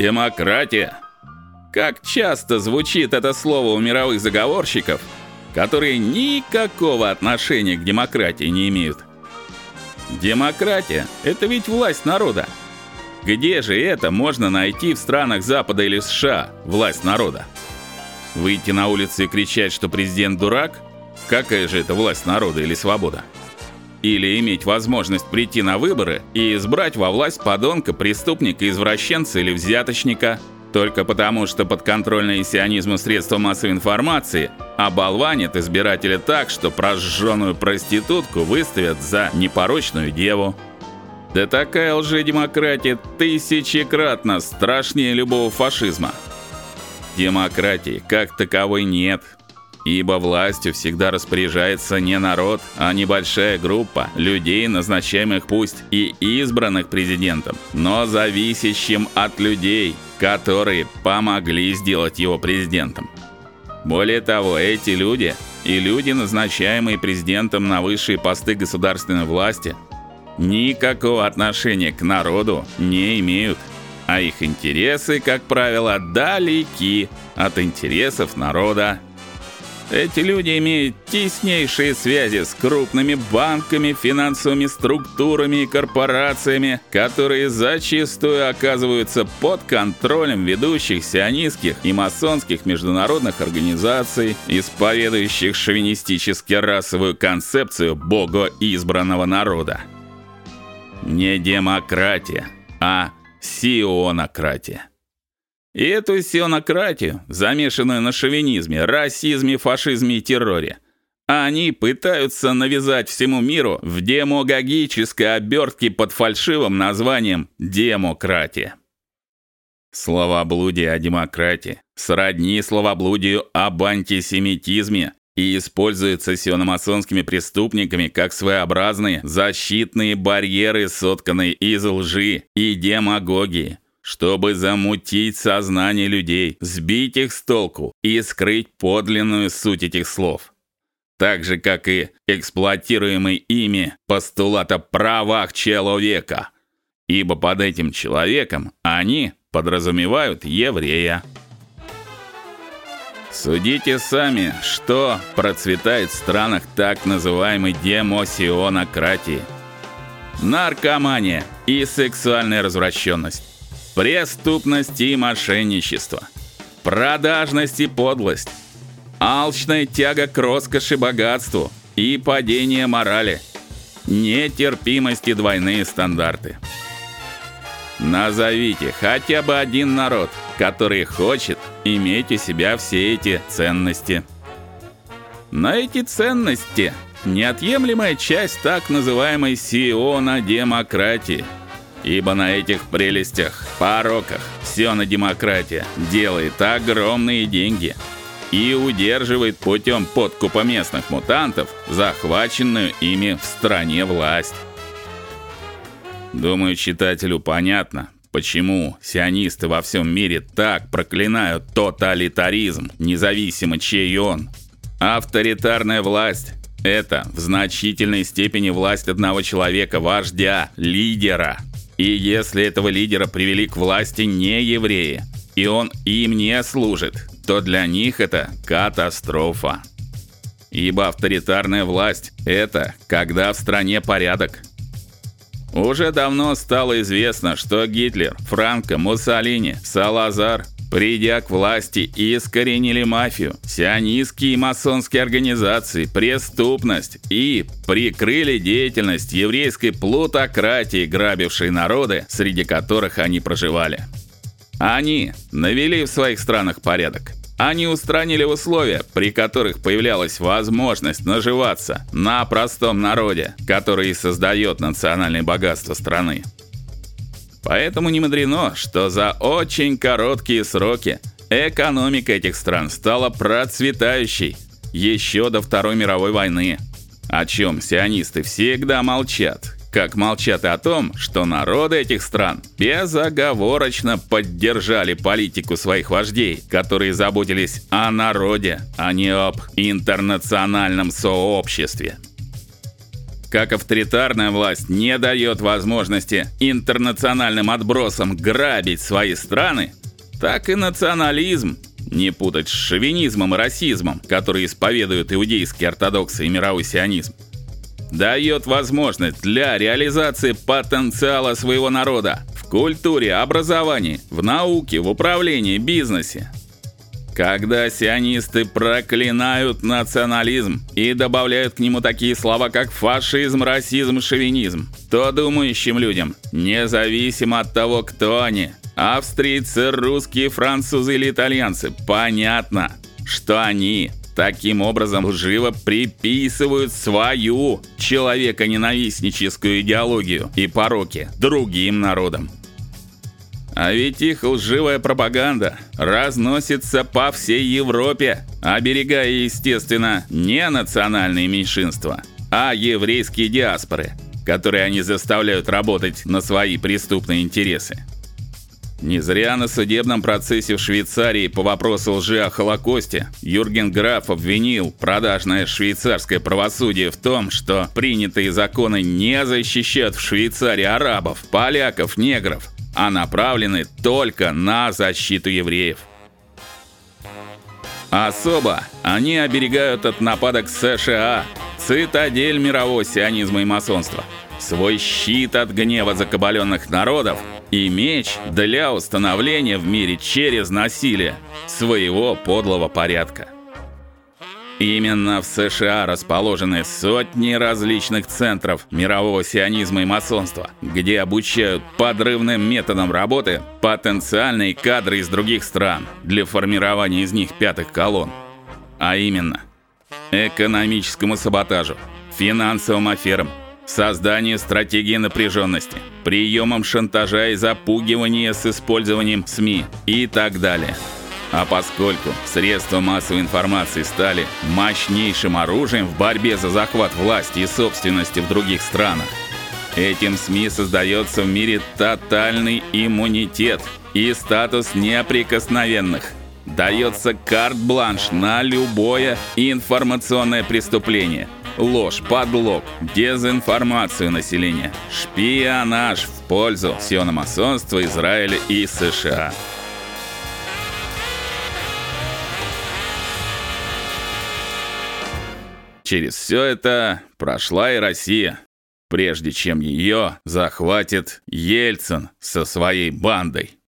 Демократия. Как часто звучит это слово у мировых заговорщиков, которые никакого отношения к демократии не имеют. Демократия это ведь власть народа. Где же это можно найти в странах Запада или США, власть народа? Выйти на улицу и кричать, что президент дурак? Какая же это власть народа или свобода? Или иметь возможность прийти на выборы и избрать во власть подонка, преступника, извращенца или взяточника только потому, что подконтрольные сионизму средства массовой информации оболванят избирателя так, что прожженную проститутку выставят за непорочную деву. Да такая лжедемократия тысячекратно страшнее любого фашизма. Демократии как таковой нет. Ибо властью всегда распоряжается не народ, а небольшая группа людей, назначаемых пусть и избранных президентом, но зависящим от людей, которые помогли сделать его президентом. Более того, эти люди и люди, назначаемые президентом на высшие посты государственной власти, никакого отношения к народу не имеют, а их интересы, как правило, далеки от интересов народа. Эти люди имеют теснейшие связи с крупными банками, финансовыми структурами и корпорациями, которые зачастую оказываются под контролем ведущих сионистских и масонских международных организаций, исповедующих шовинистически расовую концепцию богоизбранного народа. Не демократия, а сионократия. И эту сионократию, замешанную на шовинизме, расизме, фашизме и терроре, они пытаются навязать всему миру в демагогической обертке под фальшивым названием демократия. Словоблудие о демократии сродни словоблудию об антисемитизме и используется сиономасонскими преступниками как своеобразные защитные барьеры, сотканные из лжи и демагогии чтобы замутить сознание людей, сбить их с толку и скрыть подлинную суть этих слов. Так же как и эксплуатируемый ими постулат о правах человека. Ибо под этим человеком они подразумевают еврея. Судите сами, что процветает в странах так называемой демосионократии. Наркомания и сексуальная развращенность преступность и мошенничество, продажность и подлость, алчная тяга к роскоши, богатству и падение морали, нетерпимость и двойные стандарты. Назовите хотя бы один народ, который хочет иметь у себя все эти ценности. На эти ценности неотъемлемая часть так называемой сиона демократии – Ибо на этих прелестях, пороках на демократия делает огромные деньги и удерживает путем подкупа местных мутантов захваченную ими в стране власть. Думаю, читателю понятно, почему сионисты во всем мире так проклинают тоталитаризм, независимо чей он. Авторитарная власть это в значительной степени власть одного человека, вождя, лидера. И если этого лидера привели к власти не евреи, и он им не служит, то для них это катастрофа. Ибо авторитарная власть это когда в стране порядок. Уже давно стало известно, что Гитлер, Франко, Муссолини, Салазар придя к власти, искоренили мафию, сионистские и масонские организации, преступность и прикрыли деятельность еврейской плутократии, грабившей народы, среди которых они проживали. Они навели в своих странах порядок. Они устранили условия, при которых появлялась возможность наживаться на простом народе, который и создает национальное богатство страны. Поэтому не мудрено, что за очень короткие сроки экономика этих стран стала процветающей еще до Второй мировой войны, о чем сионисты всегда молчат. Как молчат и о том, что народы этих стран безоговорочно поддержали политику своих вождей, которые заботились о народе, а не об интернациональном сообществе. Как авторитарная власть не дает возможности интернациональным отбросам грабить свои страны, так и национализм, не путать с шовинизмом и расизмом, которые исповедуют иудейские ортодоксы и мировой сионизм, дает возможность для реализации потенциала своего народа в культуре, образовании, в науке, в управлении, бизнесе. Когда сионисты проклинают национализм и добавляют к нему такие слова, как фашизм, расизм, шовинизм, то думающим людям, независимо от того, кто они, австрийцы, русские, французы или итальянцы, понятно, что они таким образом живо приписывают свою человеконенавистническую идеологию и пороки другим народам. А ведь их лживая пропаганда разносится по всей Европе, оберегая, естественно, не национальные меньшинства, а еврейские диаспоры, которые они заставляют работать на свои преступные интересы. Не зря на судебном процессе в Швейцарии по вопросу лжи о Холокосте Юрген Граф обвинил продажное швейцарское правосудие в том, что принятые законы не защищают в Швейцарии арабов, поляков, негров, а направлены только на защиту евреев. Особо они оберегают от нападок США, цитадель мирового сионизма и масонства, свой щит от гнева закабаленных народов и меч для установления в мире через насилие своего подлого порядка. Именно в США расположены сотни различных центров мирового сионизма и масонства, где обучают подрывным методам работы потенциальные кадры из других стран для формирования из них пятых колонн. А именно, экономическому саботажу, финансовым аферам, созданию стратегии напряженности, приемам шантажа и запугивания с использованием СМИ и так далее. А поскольку средства массовой информации стали мощнейшим оружием в борьбе за захват власти и собственности в других странах, этим СМИ создается в мире тотальный иммунитет и статус неприкосновенных. Дается карт-бланш на любое информационное преступление, ложь, подлог, дезинформацию населения, шпионаж в пользу сиономасонства Израиля и США. Через все это прошла и Россия, прежде чем ее захватит Ельцин со своей бандой.